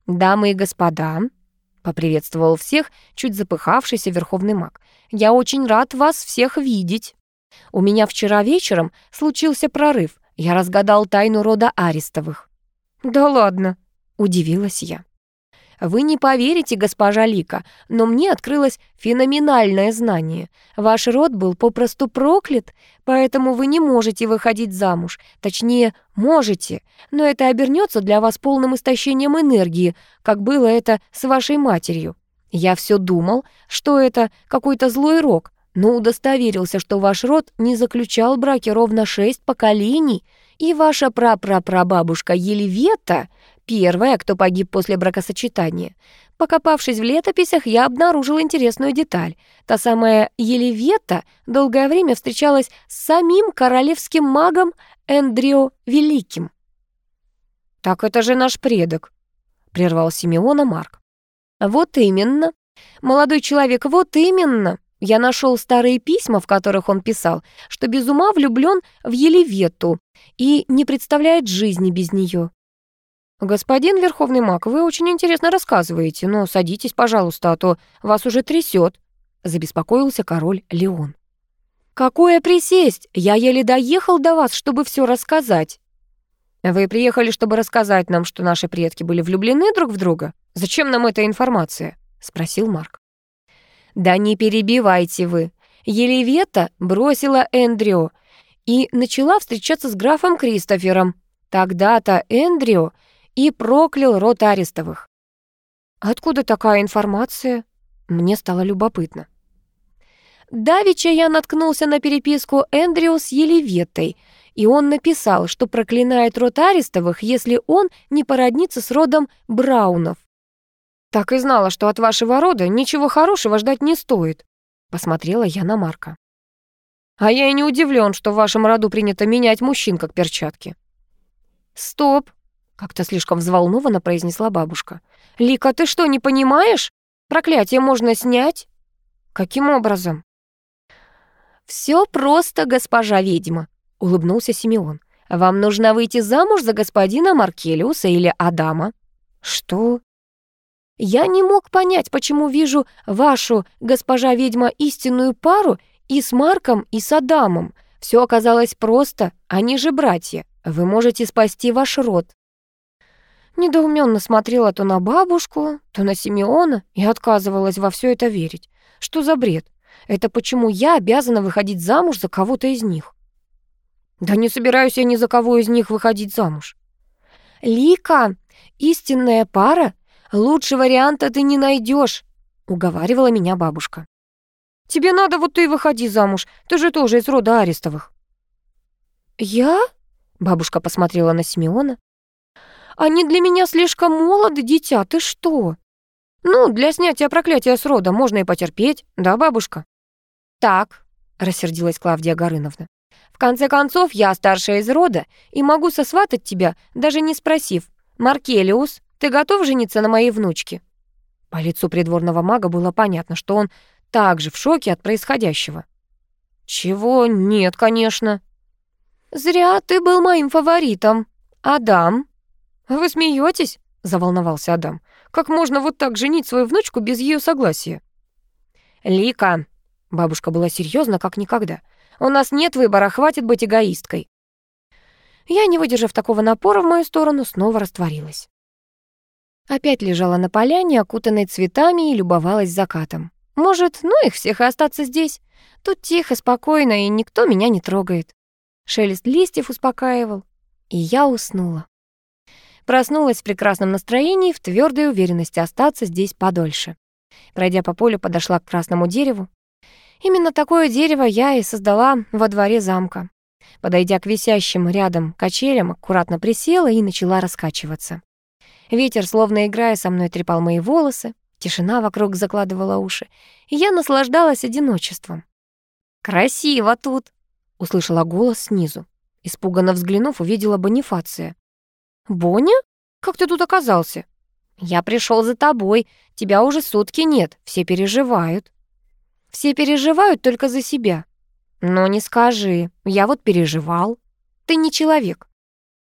«Дамы и господа», — поприветствовал всех чуть запыхавшийся верховный маг, «я очень рад вас всех видеть». У меня вчера вечером случился прорыв. Я разгадал тайну рода Арестовых». «Да ладно», — удивилась я. «Вы не поверите, госпожа Лика, но мне открылось феноменальное знание. Ваш род был попросту проклят, поэтому вы не можете выходить замуж. Точнее, можете, но это обернется для вас полным истощением энергии, как было это с вашей матерью. Я все думал, что это какой-то злой рок, но удостоверился, что ваш род не заключал браки ровно шесть поколений, и ваша прапрапрабабушка Елевета — первая, кто погиб после бракосочетания. Покопавшись в летописях, я обнаружил интересную деталь. Та самая Елевета долгое время встречалась с самим королевским магом Эндрио Великим. «Так это же наш предок», — прервал Симеона Марк. «Вот именно. Молодой человек, вот именно. Я нашел старые письма, в которых он писал, что без ума влюблен в Елевету и не представляет жизни без нее. «Господин Верховный маг, вы очень интересно рассказываете, но садитесь, пожалуйста, а то вас уже трясет», — забеспокоился король Леон. «Какое присесть? Я еле доехал до вас, чтобы все рассказать». «Вы приехали, чтобы рассказать нам, что наши предки были влюблены друг в друга? Зачем нам эта информация?» — спросил Марк. «Да не перебивайте вы. Елевета бросила Эндрио и начала встречаться с графом Кристофером. Тогда-то Эндрио и проклял род Арестовых». «Откуда такая информация?» Мне стало любопытно. Давича я наткнулся на переписку Эндрио с Елеветой, и он написал, что проклинает род Арестовых, если он не породнится с родом Браунов. «Так и знала, что от вашего рода ничего хорошего ждать не стоит», — посмотрела я на Марка. «А я и не удивлен, что в вашем роду принято менять мужчин как перчатки». «Стоп!» — как-то слишком взволнованно произнесла бабушка. «Лика, ты что, не понимаешь? Проклятие можно снять?» «Каким образом?» «Все просто, госпожа ведьма», — улыбнулся Симеон. «Вам нужно выйти замуж за господина Маркелиуса или Адама». «Что?» Я не мог понять, почему вижу вашу, госпожа ведьма, истинную пару и с Марком, и с Адамом. Все оказалось просто, они же братья. Вы можете спасти ваш род. Недоуменно смотрела то на бабушку, то на Симеона и отказывалась во все это верить. Что за бред? Это почему я обязана выходить замуж за кого-то из них? Да не собираюсь я ни за кого из них выходить замуж. Лика, истинная пара Лучше варианта ты не найдешь, уговаривала меня бабушка. Тебе надо вот ты выходи замуж, ты же тоже из рода Арестовых. Я? Бабушка посмотрела на Симеона. Они для меня слишком молоды, дитя, ты что? Ну, для снятия проклятия с рода можно и потерпеть, да, бабушка? Так, рассердилась Клавдия Горыновна. В конце концов, я старшая из рода и могу сосватать тебя, даже не спросив. Маркелиус, ты готов жениться на моей внучке?» По лицу придворного мага было понятно, что он также в шоке от происходящего. «Чего? Нет, конечно». «Зря ты был моим фаворитом. Адам?» «Вы смеетесь?» — заволновался Адам. «Как можно вот так женить свою внучку без ее согласия?» «Лика», — бабушка была серьезна, как никогда, «у нас нет выбора, хватит быть эгоисткой». Я, не выдержав такого напора в мою сторону, снова растворилась. Опять лежала на поляне, окутанной цветами, и любовалась закатом. Может, ну их всех и остаться здесь? Тут тихо, спокойно, и никто меня не трогает. Шелест листьев успокаивал, и я уснула. Проснулась в прекрасном настроении, в твердой уверенности остаться здесь подольше. Пройдя по полю, подошла к красному дереву. Именно такое дерево я и создала во дворе замка. Подойдя к висящим рядом качелям, аккуратно присела и начала раскачиваться. Ветер, словно играя со мной, трепал мои волосы, тишина вокруг закладывала уши, и я наслаждалась одиночеством. «Красиво тут!» — услышала голос снизу. Испуганно взглянув, увидела Бонифация. «Боня? Как ты тут оказался?» «Я пришел за тобой. Тебя уже сутки нет. Все переживают». «Все переживают только за себя». «Но не скажи. Я вот переживал. Ты не человек».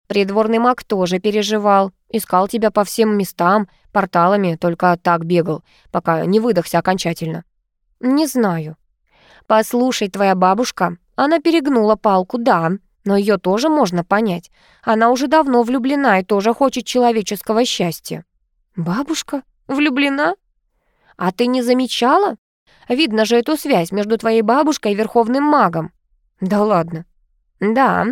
Придворный маг тоже переживал. Искал тебя по всем местам, порталами, только так бегал, пока не выдохся окончательно. Не знаю. Послушай, твоя бабушка, она перегнула палку, да, но ее тоже можно понять. Она уже давно влюблена и тоже хочет человеческого счастья. Бабушка? Влюблена? А ты не замечала? Видно же эту связь между твоей бабушкой и верховным магом. Да ладно. Да,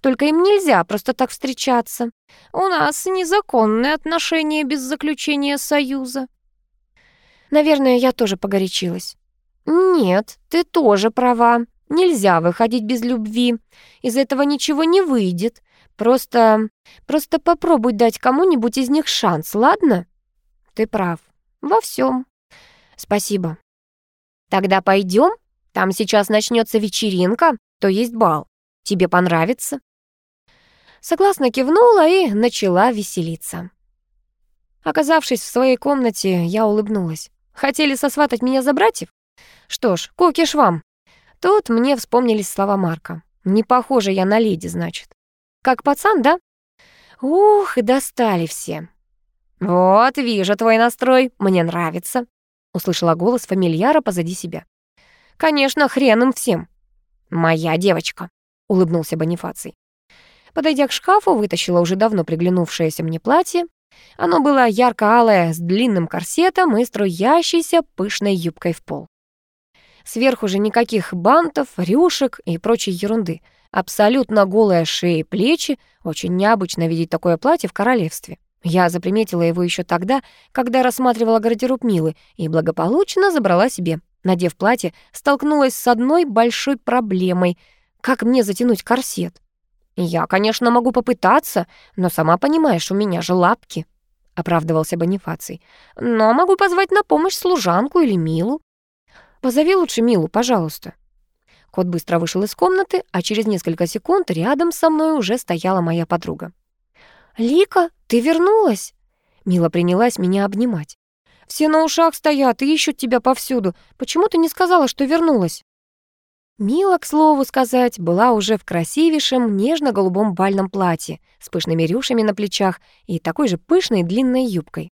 только им нельзя просто так встречаться. У нас незаконные отношения без заключения союза. Наверное, я тоже погорячилась. Нет, ты тоже права. Нельзя выходить без любви. Из этого ничего не выйдет. Просто... просто попробуй дать кому-нибудь из них шанс, ладно? Ты прав. Во всем. Спасибо. Тогда пойдем. Там сейчас начнется вечеринка, то есть бал. Тебе понравится?» Согласно кивнула и начала веселиться. Оказавшись в своей комнате, я улыбнулась. Хотели сосватать меня за братьев? Что ж, кукиш вам. Тут мне вспомнились слова Марка. Не похожа я на леди, значит. Как пацан, да? Ух, и достали все. «Вот, вижу твой настрой, мне нравится», — услышала голос фамильяра позади себя. «Конечно, хрен им всем. Моя девочка» улыбнулся Бонифаций. Подойдя к шкафу, вытащила уже давно приглянувшееся мне платье. Оно было ярко-алое, с длинным корсетом и струящейся пышной юбкой в пол. Сверху же никаких бантов, рюшек и прочей ерунды. Абсолютно голая шея и плечи. Очень необычно видеть такое платье в королевстве. Я заприметила его еще тогда, когда рассматривала гардероб Милы, и благополучно забрала себе. Надев платье, столкнулась с одной большой проблемой — как мне затянуть корсет? Я, конечно, могу попытаться, но сама понимаешь, у меня же лапки, оправдывался Бонифаций. Но могу позвать на помощь служанку или Милу. Позови лучше Милу, пожалуйста. Кот быстро вышел из комнаты, а через несколько секунд рядом со мной уже стояла моя подруга. «Лика, ты вернулась?» Мила принялась меня обнимать. «Все на ушах стоят и ищут тебя повсюду. Почему ты не сказала, что вернулась?» Мила, к слову сказать, была уже в красивейшем нежно-голубом бальном платье с пышными рюшами на плечах и такой же пышной длинной юбкой.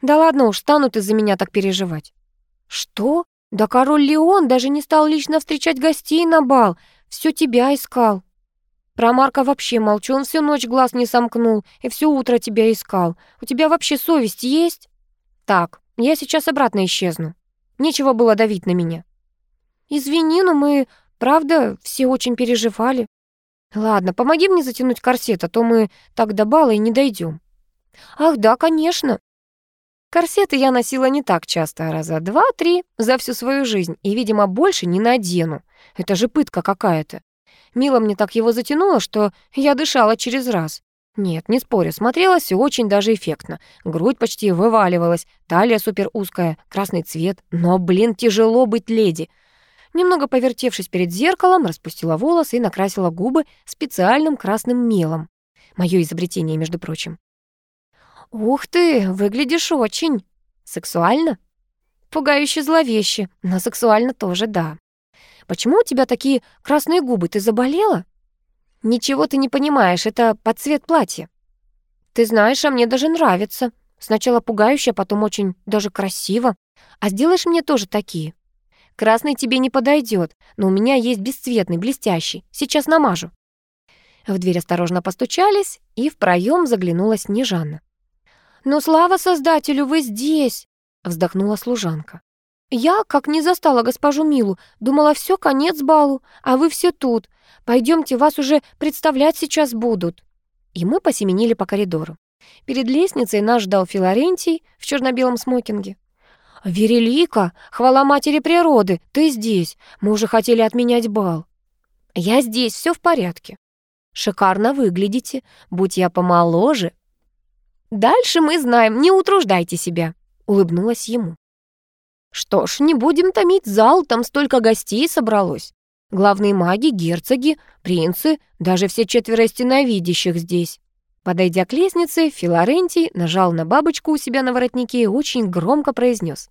«Да ладно уж, станут из-за меня так переживать». «Что? Да король Леон даже не стал лично встречать гостей на бал, все тебя искал». Про Марка вообще молчу, он всю ночь глаз не сомкнул и все утро тебя искал. У тебя вообще совесть есть? Так, я сейчас обратно исчезну. Нечего было давить на меня. «Извини, но мы, правда, все очень переживали. Ладно, помоги мне затянуть корсет, а то мы так до бала и не дойдем. «Ах, да, конечно». Корсеты я носила не так часто, а раза два-три за всю свою жизнь, и, видимо, больше не надену. Это же пытка какая-то. Мила мне так его затянула, что я дышала через раз. Нет, не спорю, смотрелось все очень даже эффектно. Грудь почти вываливалась, талия супер узкая, красный цвет. Но, блин, тяжело быть леди. Немного повертевшись перед зеркалом, распустила волосы и накрасила губы специальным красным мелом. Моё изобретение, между прочим. «Ух ты, выглядишь очень сексуально?» «Пугающе зловеще, но сексуально тоже, да. Почему у тебя такие красные губы? Ты заболела?» «Ничего ты не понимаешь, это под цвет платья». «Ты знаешь, а мне даже нравится. Сначала пугающе, а потом очень даже красиво. А сделаешь мне тоже такие?» Красный тебе не подойдет, но у меня есть бесцветный, блестящий. Сейчас намажу». В дверь осторожно постучались, и в проем заглянула Снежана. «Ну, слава Создателю, вы здесь!» — вздохнула служанка. «Я, как не застала госпожу Милу, думала, все конец балу, а вы все тут. Пойдемте, вас уже представлять сейчас будут». И мы посеменили по коридору. Перед лестницей нас ждал Филарентий в черно-белом смокинге. «Верелика, хвала матери природы, ты здесь. Мы уже хотели отменять бал». «Я здесь, все в порядке». «Шикарно выглядите. Будь я помоложе». Дальше мы знаем, не утруждайте себя», — улыбнулась ему. «Что ж, не будем томить зал, там столько гостей собралось. Главные маги, герцоги, принцы, даже все четверо стеновидящих здесь». Подойдя к лестнице, Филарентий нажал на бабочку у себя на воротнике и очень громко произнес.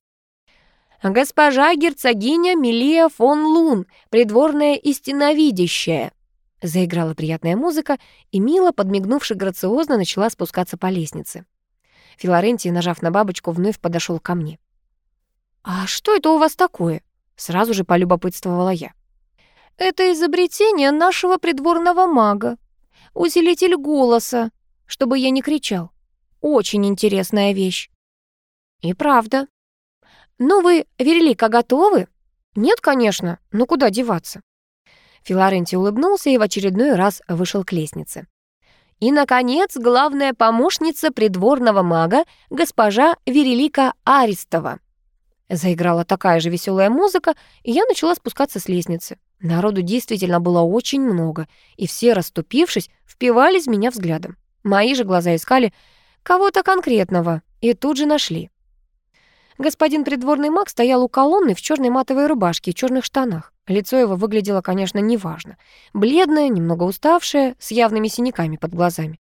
«Госпожа герцогиня Милия фон Лун, придворная истиновидящая». Заиграла приятная музыка, и Мила, подмигнувши грациозно, начала спускаться по лестнице. Филарентий, нажав на бабочку, вновь подошел ко мне. «А что это у вас такое?» — сразу же полюбопытствовала я. «Это изобретение нашего придворного мага. Усилитель голоса, чтобы я не кричал. Очень интересная вещь». «И правда», «Ну вы, Верелика, готовы?» «Нет, конечно. Ну куда деваться?» Филаренти улыбнулся и в очередной раз вышел к лестнице. И, наконец, главная помощница придворного мага, госпожа Верелика Аристова. Заиграла такая же веселая музыка, и я начала спускаться с лестницы. Народу действительно было очень много, и все, расступившись, впивались в меня взглядом. Мои же глаза искали кого-то конкретного, и тут же нашли. Господин придворный маг стоял у колонны в черной матовой рубашке и черных штанах. Лицо его выглядело, конечно, неважно. Бледное, немного уставшее, с явными синяками под глазами.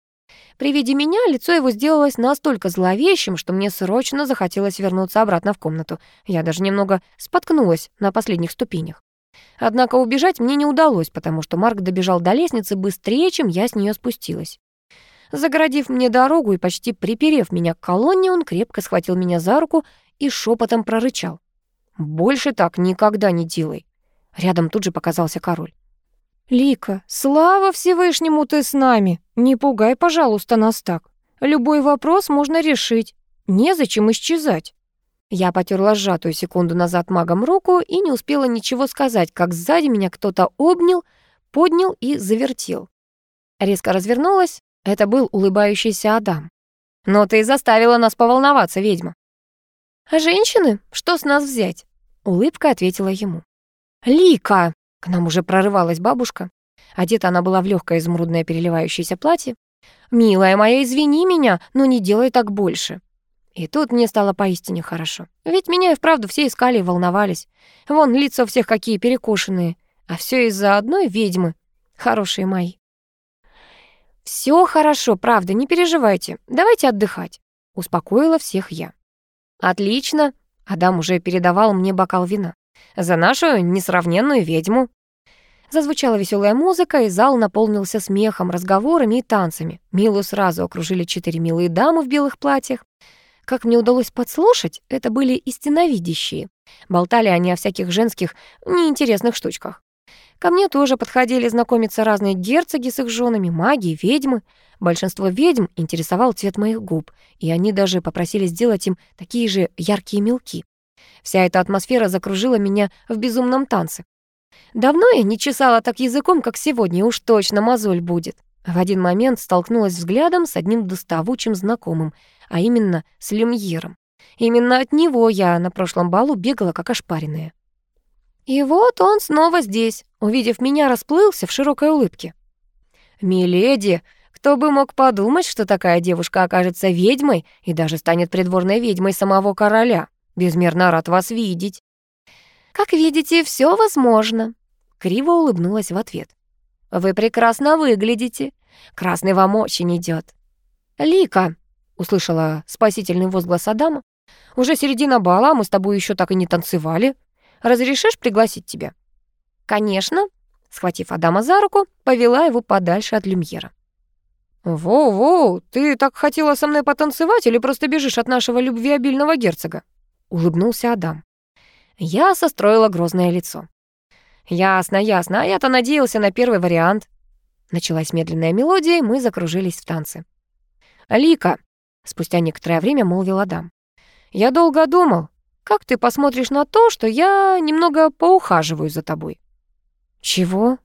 При виде меня лицо его сделалось настолько зловещим, что мне срочно захотелось вернуться обратно в комнату. Я даже немного споткнулась на последних ступенях. Однако убежать мне не удалось, потому что Марк добежал до лестницы быстрее, чем я с нее спустилась. Загородив мне дорогу и почти приперев меня к колонне, он крепко схватил меня за руку и шепотом прорычал. «Больше так никогда не делай». Рядом тут же показался король. «Лика, слава Всевышнему ты с нами! Не пугай, пожалуйста, нас так. Любой вопрос можно решить. Незачем исчезать». Я потерла сжатую секунду назад магом руку и не успела ничего сказать, как сзади меня кто-то обнял, поднял и завертел. Резко развернулась. Это был улыбающийся Адам. «Но ты заставила нас поволноваться, ведьма. «А женщины? Что с нас взять?» Улыбка ответила ему. «Лика!» — к нам уже прорывалась бабушка. Одета она была в легкое изумрудное переливающееся платье. «Милая моя, извини меня, но не делай так больше». И тут мне стало поистине хорошо. Ведь меня и вправду все искали и волновались. Вон лица у всех какие перекошенные. А все из-за одной ведьмы. Хорошие мои. Все хорошо, правда, не переживайте. Давайте отдыхать. Успокоила всех я. «Отлично!» Адам уже передавал мне бокал вина. «За нашу несравненную ведьму!» Зазвучала веселая музыка, и зал наполнился смехом, разговорами и танцами. Милу сразу окружили четыре милые дамы в белых платьях. Как мне удалось подслушать, это были истиновидящие. Болтали они о всяких женских неинтересных штучках. Ко мне тоже подходили знакомиться разные герцоги с их женами, маги, ведьмы. Большинство ведьм интересовал цвет моих губ, и они даже попросили сделать им такие же яркие мелки. Вся эта атмосфера закружила меня в безумном танце. Давно я не чесала так языком, как сегодня, уж точно мозоль будет. В один момент столкнулась взглядом с одним доставучим знакомым, а именно с Люмьером. Именно от него я на прошлом балу бегала как ошпаренная. И вот он снова здесь, увидев меня, расплылся в широкой улыбке. «Миледи, кто бы мог подумать, что такая девушка окажется ведьмой и даже станет придворной ведьмой самого короля? Безмерно рад вас видеть». «Как видите, все возможно», — криво улыбнулась в ответ. «Вы прекрасно выглядите. Красный вам очень идет. «Лика», — услышала спасительный возглас Адама, «уже середина бала, мы с тобой еще так и не танцевали. Разрешишь пригласить тебя?» «Конечно», — схватив Адама за руку, повела его подальше от Люмьера. «Воу-воу, ты так хотела со мной потанцевать или просто бежишь от нашего любвеобильного герцога?» — улыбнулся Адам. Я состроила грозное лицо. «Ясно, ясно, а я-то надеялся на первый вариант». Началась медленная мелодия, и мы закружились в танце. «Лика», — спустя некоторое время молвил Адам, — «я долго думал, как ты посмотришь на то, что я немного поухаживаю за тобой?» «Чего?»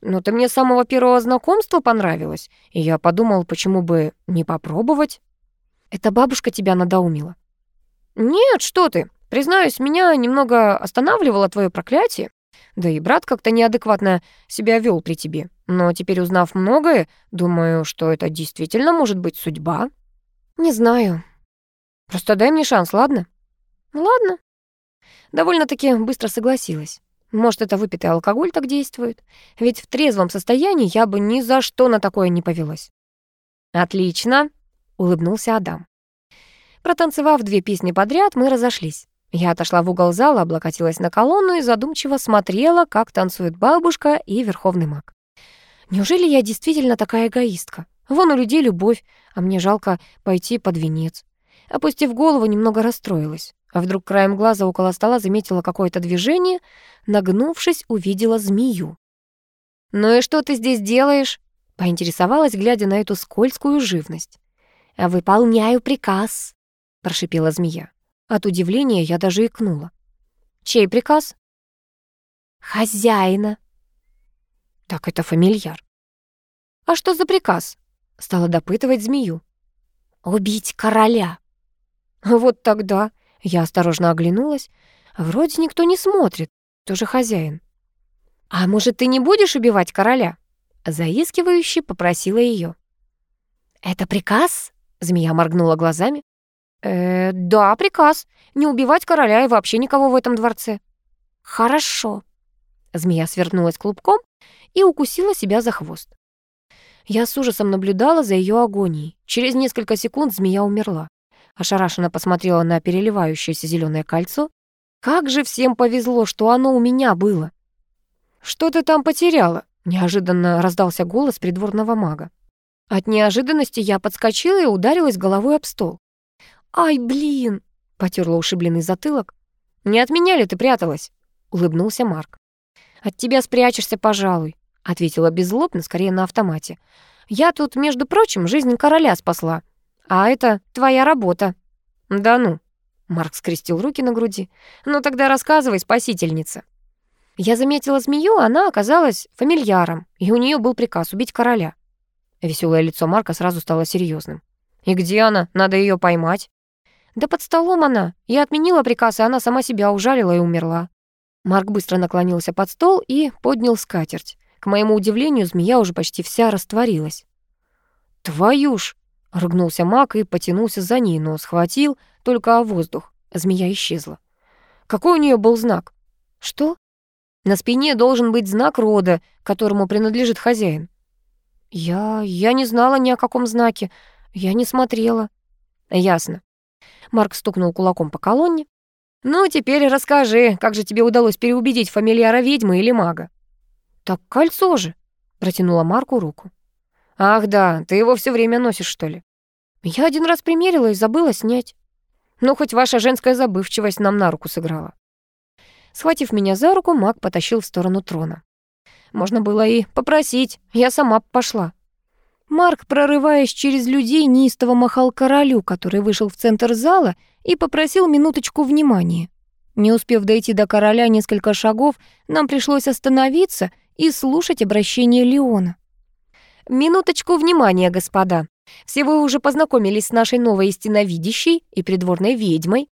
«Ну, ты мне с самого первого знакомства понравилась, и я подумал, почему бы не попробовать?» «Это бабушка тебя надоумила?» «Нет, что ты. Признаюсь, меня немного останавливало твое проклятие. Да и брат как-то неадекватно себя вел при тебе. Но теперь, узнав многое, думаю, что это действительно может быть судьба». «Не знаю. Просто дай мне шанс, ладно?» «Ладно». Довольно-таки быстро согласилась. Может, это выпитый алкоголь так действует? Ведь в трезвом состоянии я бы ни за что на такое не повелась. «Отлично», — улыбнулся Адам. Протанцевав две песни подряд, мы разошлись. Я отошла в угол зала, облокотилась на колонну и задумчиво смотрела, как танцует бабушка и верховный маг. Неужели я действительно такая эгоистка? Вон у людей любовь, а мне жалко пойти под венец. Опустив голову, немного расстроилась. А вдруг краем глаза около стола заметила какое-то движение, нагнувшись, увидела змею. «Ну и что ты здесь делаешь?» — поинтересовалась, глядя на эту скользкую живность. «Выполняю приказ», — прошипела змея. От удивления я даже икнула. «Чей приказ?» «Хозяина». «Так это фамильяр». «А что за приказ?» — стала допытывать змею. «Убить короля». Вот тогда я осторожно оглянулась. Вроде никто не смотрит, тоже хозяин. «А может, ты не будешь убивать короля?» Заискивающе попросила ее. «Это приказ?» — змея моргнула глазами. «Э, да, приказ. Не убивать короля и вообще никого в этом дворце». «Хорошо». Змея свернулась клубком и укусила себя за хвост. Я с ужасом наблюдала за ее агонией. Через несколько секунд змея умерла. Ошарашенно посмотрела на переливающееся зеленое кольцо. Как же всем повезло, что оно у меня было. «Что ты там потеряла?» Неожиданно раздался голос придворного мага. От неожиданности я подскочила и ударилась головой об стол. «Ай, блин!» — потерла ушибленный затылок. «Не от меня ли ты пряталась?» — улыбнулся Марк. «От тебя спрячешься, пожалуй», — ответила беззлобно, скорее на автомате. «Я тут, между прочим, жизнь короля спасла. А это твоя работа». «Да ну», — Марк скрестил руки на груди. «Ну тогда рассказывай, спасительница». Я заметила змею, она оказалась фамильяром, и у нее был приказ убить короля. Веселое лицо Марка сразу стало серьезным. «И где она? Надо ее поймать». «Да под столом она. Я отменила приказ, и она сама себя ужалила и умерла». Марк быстро наклонился под стол и поднял скатерть. К моему удивлению, змея уже почти вся растворилась. «Твою ж!» — рыгнулся Мак и потянулся за ней, но схватил только воздух. Змея исчезла. «Какой у нее был знак?» «Что?» «На спине должен быть знак рода, которому принадлежит хозяин». «Я... я не знала ни о каком знаке. Я не смотрела». «Ясно. Марк стукнул кулаком по колонне. «Ну, теперь расскажи, как же тебе удалось переубедить фамильяра ведьмы или мага?» «Так кольцо же!» — протянула Марку руку. «Ах да, ты его все время носишь, что ли?» «Я один раз примерила и забыла снять». «Ну, хоть ваша женская забывчивость нам на руку сыграла». Схватив меня за руку, маг потащил в сторону трона. Можно было и попросить, я сама пошла. Марк, прорываясь через людей, неистово махал королю, который вышел в центр зала и попросил минуточку внимания. Не успев дойти до короля несколько шагов, нам пришлось остановиться и слушать обращение Леона. «Минуточку внимания, господа. Все вы уже познакомились с нашей новой истиновидящей и придворной ведьмой.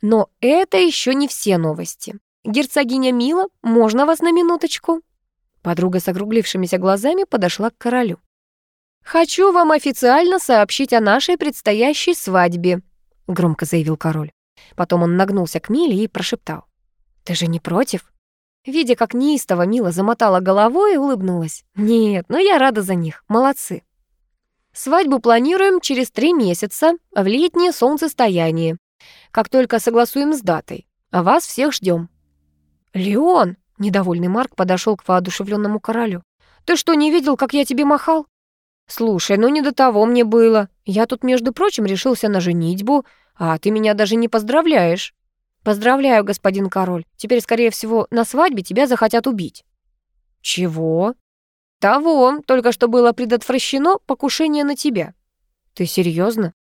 Но это еще не все новости. Герцогиня Мила, можно вас на минуточку?» Подруга с округлившимися глазами подошла к королю. «Хочу вам официально сообщить о нашей предстоящей свадьбе», — громко заявил король. Потом он нагнулся к Миле и прошептал. «Ты же не против?» Видя, как неистово Мила замотала головой и улыбнулась. «Нет, ну я рада за них, молодцы». Свадьбу планируем через три месяца, в летнее солнцестояние. Как только согласуем с датой. А вас всех ждем. «Леон!» — недовольный Марк подошел к воодушевленному королю. «Ты что, не видел, как я тебе махал?» «Слушай, ну не до того мне было. Я тут, между прочим, решился на женитьбу, а ты меня даже не поздравляешь». «Поздравляю, господин король. Теперь, скорее всего, на свадьбе тебя захотят убить». «Чего?» «Того, только что было предотвращено покушение на тебя». «Ты серьезно?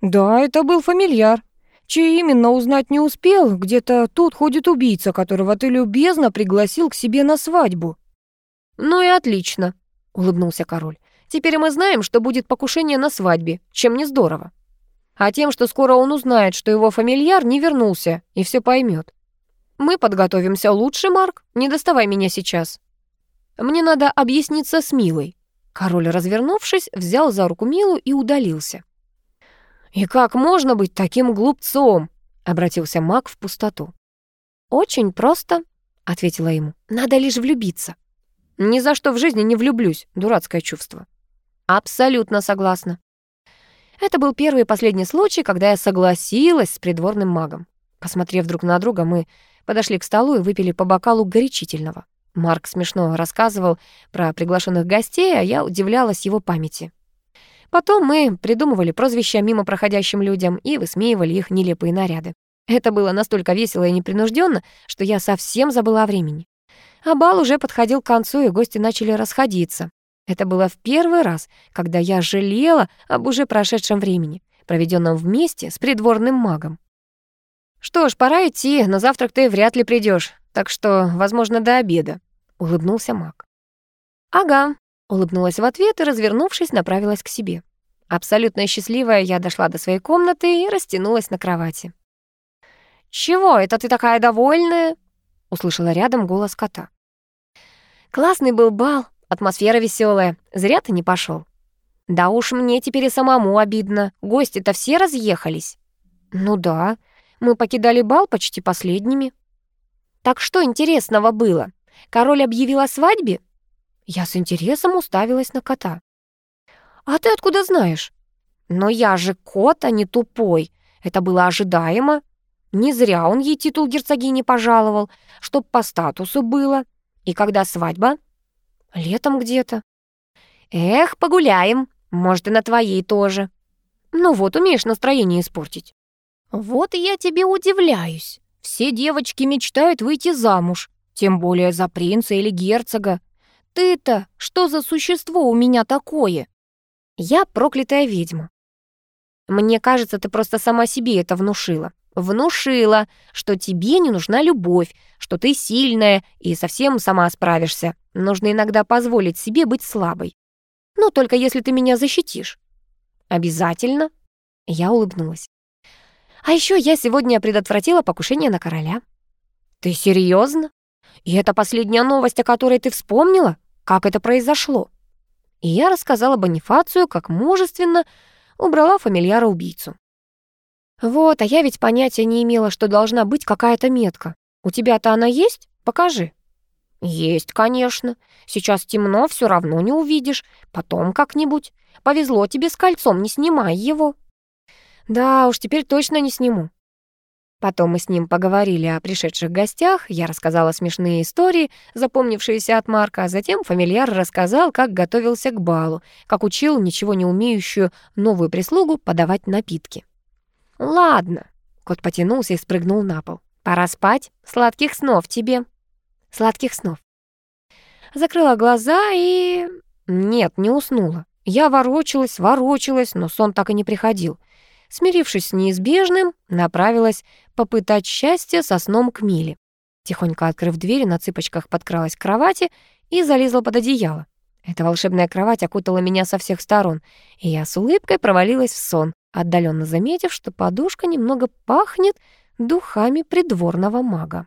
«Да, это был фамильяр. Чей именно узнать не успел, где-то тут ходит убийца, которого ты любезно пригласил к себе на свадьбу». «Ну и отлично», — улыбнулся король. Теперь мы знаем, что будет покушение на свадьбе, чем не здорово. А тем, что скоро он узнает, что его фамильяр не вернулся и все поймет. Мы подготовимся лучше, Марк, не доставай меня сейчас. Мне надо объясниться с Милой. Король, развернувшись, взял за руку Милу и удалился. «И как можно быть таким глупцом?» — обратился маг в пустоту. «Очень просто», — ответила ему. «Надо лишь влюбиться». «Ни за что в жизни не влюблюсь, дурацкое чувство». «Абсолютно согласна». Это был первый и последний случай, когда я согласилась с придворным магом. Посмотрев друг на друга, мы подошли к столу и выпили по бокалу горячительного. Марк смешно рассказывал про приглашенных гостей, а я удивлялась его памяти. Потом мы придумывали прозвища мимо проходящим людям и высмеивали их нелепые наряды. Это было настолько весело и непринужденно, что я совсем забыла о времени. А бал уже подходил к концу, и гости начали расходиться. Это было в первый раз, когда я жалела об уже прошедшем времени, проведенном вместе с придворным магом. «Что ж, пора идти, на завтрак ты вряд ли придешь, так что, возможно, до обеда», — улыбнулся маг. «Ага», — улыбнулась в ответ и, развернувшись, направилась к себе. Абсолютно счастливая, я дошла до своей комнаты и растянулась на кровати. «Чего это ты такая довольная?» — услышала рядом голос кота. «Классный был бал, атмосфера веселая. Зря ты не пошел. «Да уж мне теперь и самому обидно. Гости-то все разъехались». «Ну да», мы покидали бал почти последними. Так что интересного было? Король объявил о свадьбе? Я с интересом уставилась на кота. А ты откуда знаешь? Но я же кот, а не тупой. Это было ожидаемо. Не зря он ей титул герцогини пожаловал, чтоб по статусу было. И когда свадьба? Летом где-то. Эх, погуляем. Может, и на твоей тоже. Ну вот, умеешь настроение испортить. «Вот я тебе удивляюсь. Все девочки мечтают выйти замуж, тем более за принца или герцога. Ты-то что за существо у меня такое?» «Я проклятая ведьма». «Мне кажется, ты просто сама себе это внушила. Внушила, что тебе не нужна любовь, что ты сильная и совсем сама справишься. Нужно иногда позволить себе быть слабой. Ну, только если ты меня защитишь». «Обязательно?» Я улыбнулась. А еще я сегодня предотвратила покушение на короля. Ты серьезно? И это последняя новость, о которой ты вспомнила? Как это произошло? И я рассказала Бонифацию, как мужественно убрала фамильяра-убийцу. Вот, а я ведь понятия не имела, что должна быть какая-то метка. У тебя-то она есть? Покажи. Есть, конечно. Сейчас темно, все равно не увидишь. Потом как-нибудь. Повезло тебе с кольцом, не снимай его. Да уж, теперь точно не сниму. Потом мы с ним поговорили о пришедших гостях, я рассказала смешные истории, запомнившиеся от Марка, а затем фамильяр рассказал, как готовился к балу, как учил ничего не умеющую новую прислугу подавать напитки. «Ладно», — кот потянулся и спрыгнул на пол. «Пора спать. Сладких снов тебе». «Сладких снов». Закрыла глаза и... Нет, не уснула. Я ворочалась, ворочалась, но сон так и не приходил смирившись с неизбежным, направилась попытать счастье со сном к Миле. Тихонько открыв дверь, на цыпочках подкралась к кровати и залезла под одеяло. Эта волшебная кровать окутала меня со всех сторон, и я с улыбкой провалилась в сон, отдаленно заметив, что подушка немного пахнет духами придворного мага.